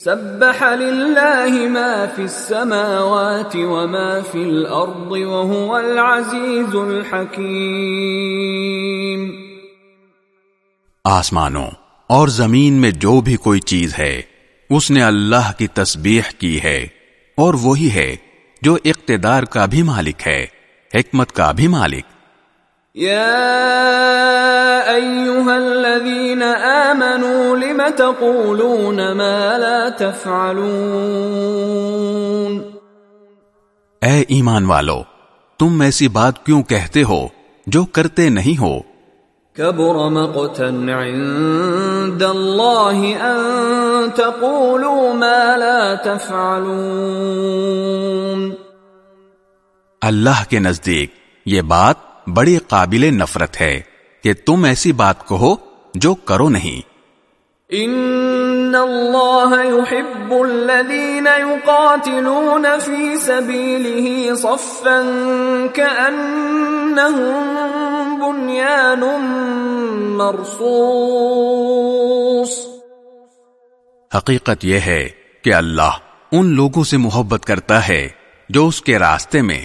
سبح للہ ما فی السماوات وما فی الارض وهو العزیز الحکیم آسمانوں اور زمین میں جو بھی کوئی چیز ہے، اس نے اللہ کی تسبیح کی ہے، اور وہی ہے جو اقتدار کا بھی مالک ہے، حکمت کا بھی مالک۔ یا ایوہا الذین آمنوا لم تقولون ما لا تفعلون؟ اے ایمان والو تم ایسی بات کیوں کہتے ہو جو کرتے نہیں ہو؟ كبر مقتا عند الله ان تقولوا ما لا تفعلون. اللہ کے نزدیک یہ بات بڑی قابل نفرت ہے کہ تم ایسی بات کہو جو کرو نہیں۔ ان اللہ يحب الذين يقاتلون في سبيله صفا كأنهم بنيان مرصوص۔ حقیقت یہ ہے کہ اللہ ان لوگوں سے محبت کرتا ہے جو اس کے راستے میں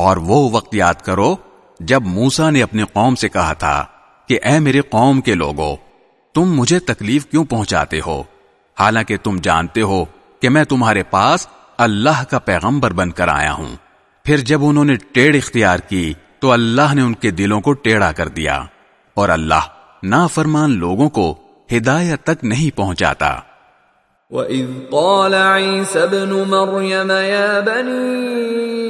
اور وہ وقت یاد کرو جب موسا نے اپنی قوم سے کہا تھا کہ اے میرے قوم کے لوگوں تم مجھے تکلیف کیوں پہنچاتے ہو؟ حالانکہ تم جانتے ہو کہ میں تمہارے پاس اللہ کا پیغمبر بن کر آیا ہوں۔ پھر جب انہوں نے ٹیڑھ اختیار کی تو اللہ نے ان کے دلوں کو ٹیڑھا کر دیا اور اللہ نافرمان لوگوں کو ہدایت تک نہیں پہنچاتا۔ وَإِذْ قَالَ عِيسَى ابْنُ مَرْيَمَ يَا بَنِي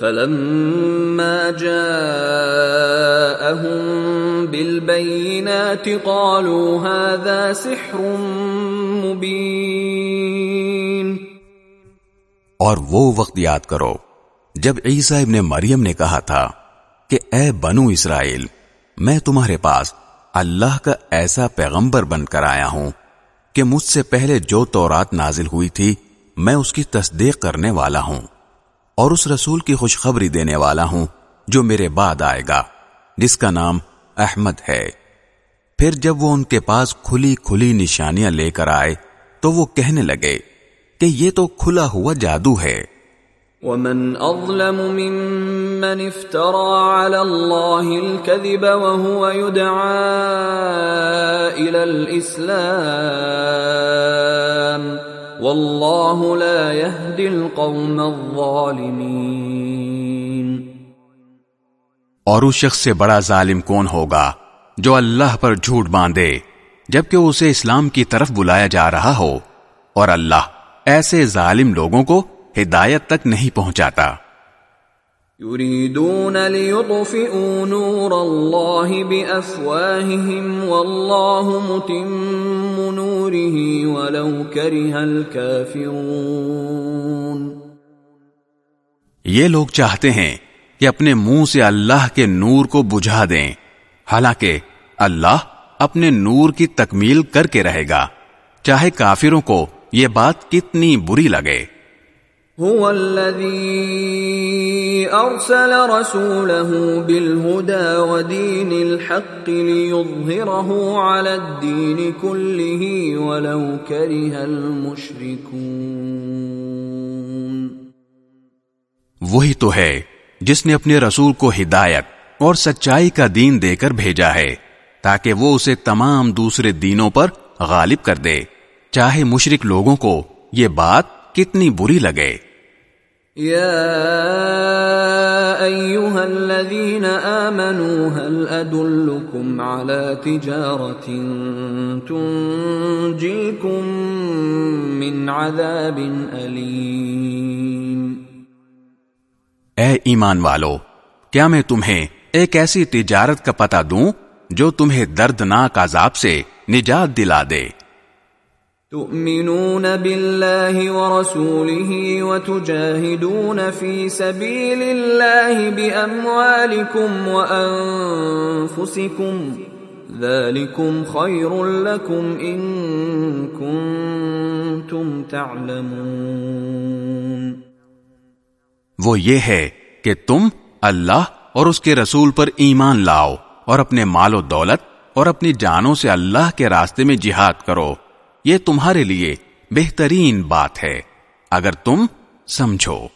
فلما جاءهم بالبينات قالوا هذا سحر مبين. اور وہ وقت یاد کرو، جب عیسیٰ ابن مریم نے کہا تھا کہ اے بنو اسرائیل، میں تمہارے پاس اللہ کا ایسا پیغمبر بن کر آیا ہوں کہ مجھ سے پہلے جو تورات نازل ہوئی تھی، میں اس کی تصدیق کرنے والا ہوں۔ اور اس رسول کی خوشخبری دینے والا ہوں جو میرے بعد آئے گا، جس کا نام احمد ہے۔ پھر جب وہ ان کے پاس کھلی کھلی نشانیاں لے کر آئے، تو وہ کہنے لگے کہ یہ تو کھلا ہوا جادو ہے۔ ومن اظلم ممن افترى على الله الكذب وهو يدعى الى الاسلام واللہ لا يهدي القوم الظالمین۔ اور اس شخص سے بڑا ظالم کون ہوگا جو اللہ پر جھوٹ باندھے، جبکہ اسے اسلام کی طرف بلایا جا رہا ہو، اور اللہ ایسے ظالم لوگوں کو ہدایت تک نہیں پہنچاتا۔ يريدون ليطفئوا نور الله بأفواههم والله متم نوره ولو كره الكافرون یہ لوگ چاہتے ہیں کہ اپنے منہ سے اللہ کے نور کو بجھا دیں۔ حالانکہ اللہ اپنے نور کی تکمیل کر کے رہے گا۔ چاہے کافروں کو یہ بات کتنی بری لگے۔ هو الذي رسوله بالهدى ودين الحق ليظهره على الدين كله ولو كره المشركون. وہی تو ہے جس نے اپنے رسول کو ہدایت اور سچائی کا دین دے کر بھیجا ہے تاکہ وہ اسے تمام دوسرے دینوں پر غالب کر دے، چاہے مشرک لوگوں کو یہ بات کتنی بری لگے۔ يا ايها الذين امنوا هل ادلكم على تجاره تنجيكم من عذاب اليم اے ایمان والو، کیا میں تمہیں ایک ایسی تجارت کا پتہ دوں جو تمہیں دردناک عذاب سے نجات دلا دے؟ تؤمنون بالله ورسوله وتجاهدون في سبيل الله بأموالكم وأنفسكم ذلكم خير لكم إن كنتم تعلمون وہ یہ ہے کہ تم اللہ اور اس کے رسول پر ایمان لاؤ اور اپنے مال و دولت اور اپنی جانوں سے اللہ کے راستے میں جہاد کرو۔ یہ تمہارے لیے بہترین بات ہے اگر تم سمجھو۔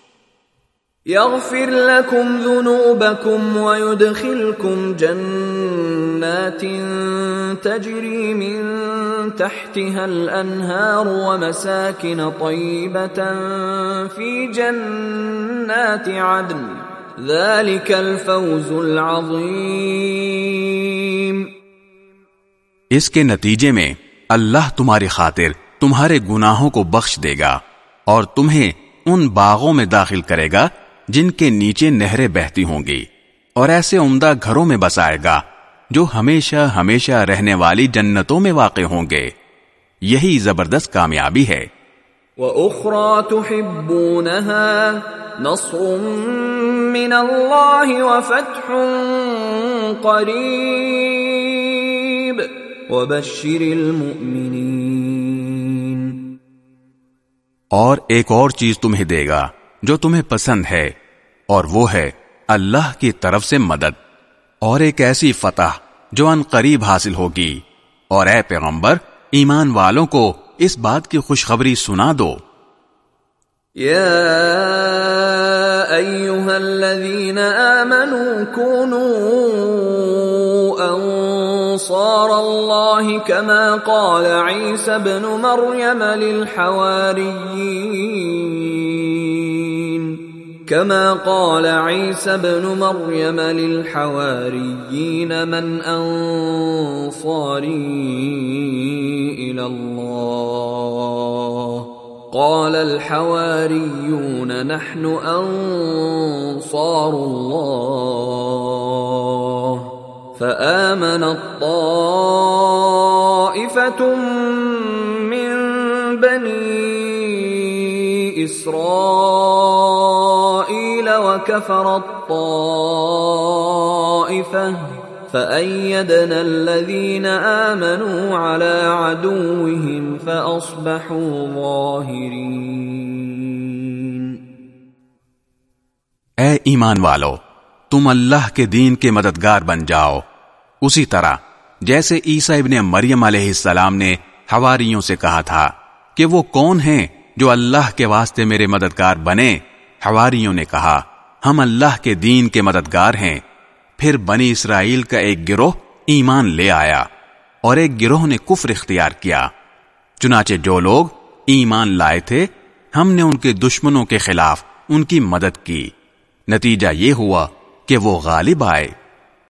يغفر لكم ذنوبكم ويدخلكم جنات تجري من تحتها الأنهار ومساكن طيبة في جنات عدن۔ ذلك الفوز العظيم اس کے نتیجے میں اللہ تمہاری خاطر تمہارے گناہوں کو بخش دے گا اور تمہیں ان باغوں میں داخل کرے گا جن کے نیچے نہریں بہتی ہوں گی اور ایسے عمدہ گھروں میں بسائے گا جو ہمیشہ ہمیشہ رہنے والی جنتوں میں واقع ہوں گے۔ یہی زبردست کامیابی ہے۔ وَأُخْرَى تُحِبُّونَهَا نَصْرٌ مِّنَ اللَّهِ وَفَتْحٌ قَرِيبٌ وَبَشِّرِ الْمُؤْمِنِينَ اور ایک اور چیز تمہیں دے گا جو تمہیں پسند ہے اور وہ ہے اللہ کی طرف سے مدد۔ اور ایک ایسی فتح جو ان قریب حاصل ہوگی۔ اور اے پیغمبر ایمان والوں کو اس بات کی خوشخبری سنا دو۔ يا ايها الذين امنوا كونوا انصار الله كما قال عيسى ابن مريم للحواريين. كما قال عيسى ابن مريم للحواريين من انصاري الى الله. قال الحواريون نحن انصار الله. فامن الطائفه من بني اسرائيل وكفر الطائفه فأيدنا الذين آمنوا على عدوهم فأصبحوا ظاهرين. اے ایمان والو، تم اللہ کے دین کے مددگار بن جاؤ۔ اسی طرح جیسے عیسیٰ ابن مریم علیہ السلام نے حواریوں سے کہا تھا کہ وہ کون ہیں جو اللہ کے واسطے میرے مددگار بنے؟ حواریوں نے کہا، ہم اللہ کے دین کے مددگار ہیں۔ پھر بنی اسرائیل کا ایک گروہ ایمان لے آیا اور ایک گروہ نے کفر اختیار کیا۔ چنانچہ جو لوگ ایمان لائے تھے، ہم نے ان کے دشمنوں کے خلاف ان کی مدد کی۔ نتیجہ یہ ہوا کہ وہ غالب آئے۔